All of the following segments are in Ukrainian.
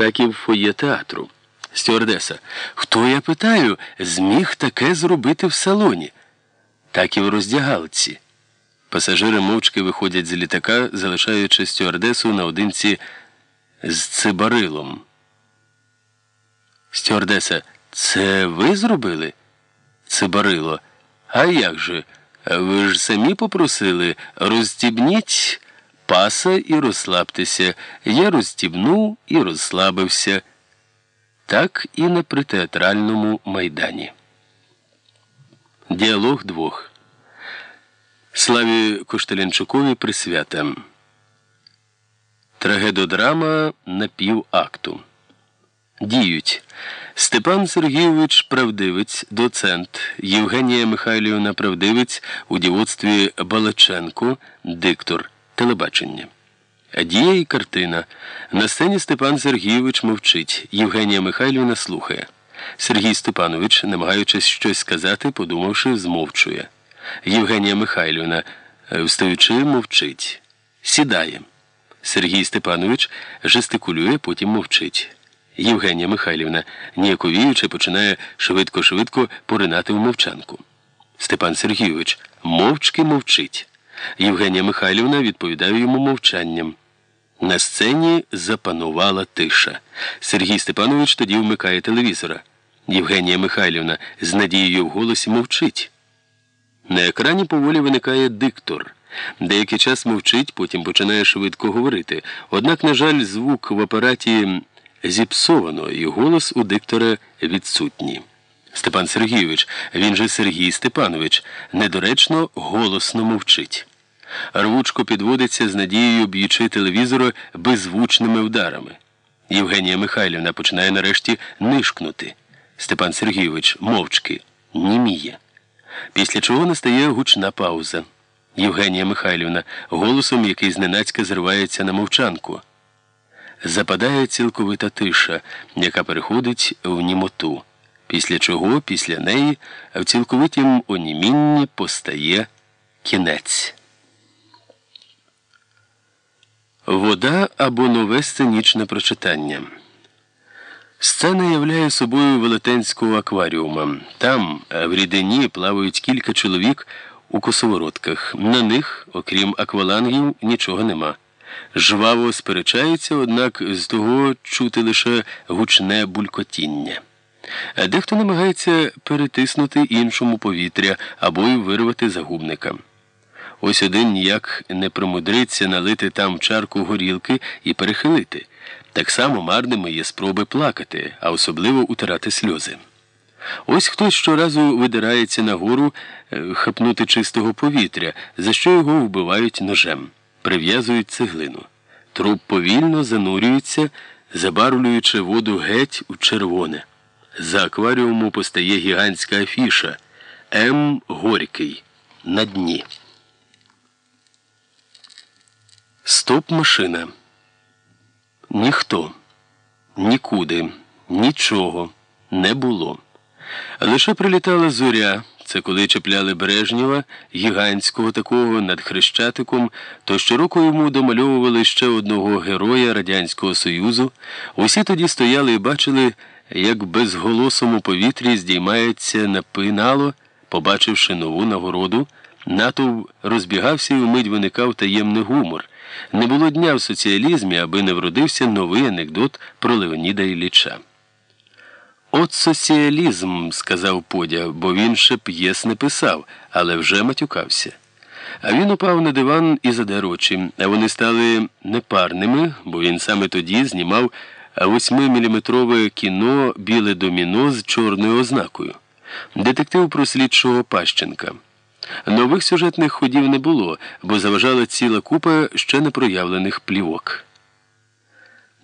так і в фоє театру. Стюардеса. Хто я питаю, зміг таке зробити в салоні? Так і в роздягалці. Пасажири мовчки виходять з літака, залишаючи стюардесу наодинці з цибарилом. Стюардеса. Це ви зробили? Цибарило. А як же? Ви ж самі попросили розстібніть паса і розслабтеся. Я розстібнув і розслабився. Так і не при театральному майдані. Діалог двох. Славі Коштелянчукові присвята. Трагедодрама на півакту. Діють Степан Сергійович Правдивець, доцент, Євгенія Михайлівна Правдивець у дівоцтві Балаченко, диктор, телебачення. Дія і картина. На сцені Степан Сергійович мовчить. Євгенія Михайлівна слухає. Сергій Степанович, намагаючись щось сказати, подумавши, змовчує. Євгенія Михайлівна, встаючи, мовчить. Сідає. Сергій Степанович жестикулює, потім мовчить. Євгенія Михайлівна, ніяковіючи, починає швидко-швидко поринати в мовчанку. Степан Сергійович мовчки мовчить. Євгенія Михайлівна відповідає йому мовчанням. На сцені запанувала тиша. Сергій Степанович тоді вмикає телевізора. Євгенія Михайлівна з надією в голосі мовчить. На екрані поволі виникає диктор. Деякий час мовчить, потім починає швидко говорити. Однак, на жаль, звук в апараті зіпсовано, і голос у диктора відсутній. Степан Сергійович, він же Сергій Степанович, недоречно голосно мовчить. Рвучко підводиться з надією, б'ючи телевізора беззвучними ударами. Євгенія Михайлівна починає нарешті нишкнути. Степан Сергійович мовчки німіє. Після чого настає гучна пауза. Євгенія Михайлівна голосом, який зненацька зривається на мовчанку. Западає цілковита тиша, яка переходить в німоту, після чого після неї в цілковитім онімінні постає кінець. Вода або нове сценічне прочитання. Сцена являє собою велетенського акваріума. Там, в рідині, плавають кілька чоловік у косовородках. На них, окрім аквалангів, нічого нема. Жваво сперечаються, однак з того чути лише гучне булькотіння. Дехто намагається перетиснути іншому повітря або й вирвати загубника. Ось один ніяк не примудриться налити там чарку горілки і перехилити. Так само марними є спроби плакати, а особливо утирати сльози. Ось хтось щоразу видирається нагору е, хапнути чистого повітря, за що його вбивають ножем, прив'язують цеглину. Труп повільно занурюється, забарвлюючи воду геть у червоне. За акваріуму постає гігантська афіша М. Горький на дні. Стоп машина. Ніхто, нікуди, нічого не було. Лише прилітала зоря. Це коли чіпляли Брежнєва, гігантського такого над Хрещатиком, то щороку йому домальовували ще одного героя Радянського Союзу. Усі тоді стояли і бачили, як безголосому повітрі здіймається напинало, побачивши нову нагороду, натовп розбігався і вмить виникав таємний гумор. Не було дня в соціалізмі, аби не вродився новий анекдот про Леоніда Ілліча. От соціалізм, сказав Подя, бо він ще п'єс не писав, але вже матюкався. А він упав на диван і задер очі, а вони стали непарними, бо він саме тоді знімав восьмиміліметрове кіно Біле доміно з чорною ознакою. Детектив про слідчого Пащенка. Нових сюжетних ходів не було, бо заважала ціла купа ще непроявлених плівок.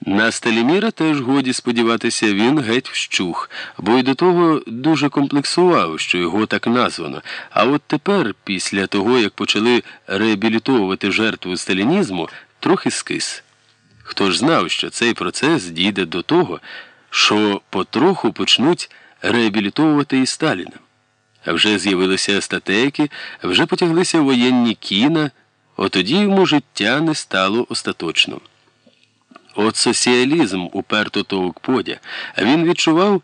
На Сталіміра теж годі сподіватися, він геть вщух, бо й до того дуже комплексував, що його так названо. А от тепер, після того, як почали реабілітовувати жертву сталінізму, трохи скис. Хто ж знав, що цей процес дійде до того, що потроху почнуть реабілітовувати і Сталіна. А вже з'явилися статейки, вже потяглися воєнні кіна, отоді йому життя не стало остаточним. от соціалізм уперто товк подя. Він відчував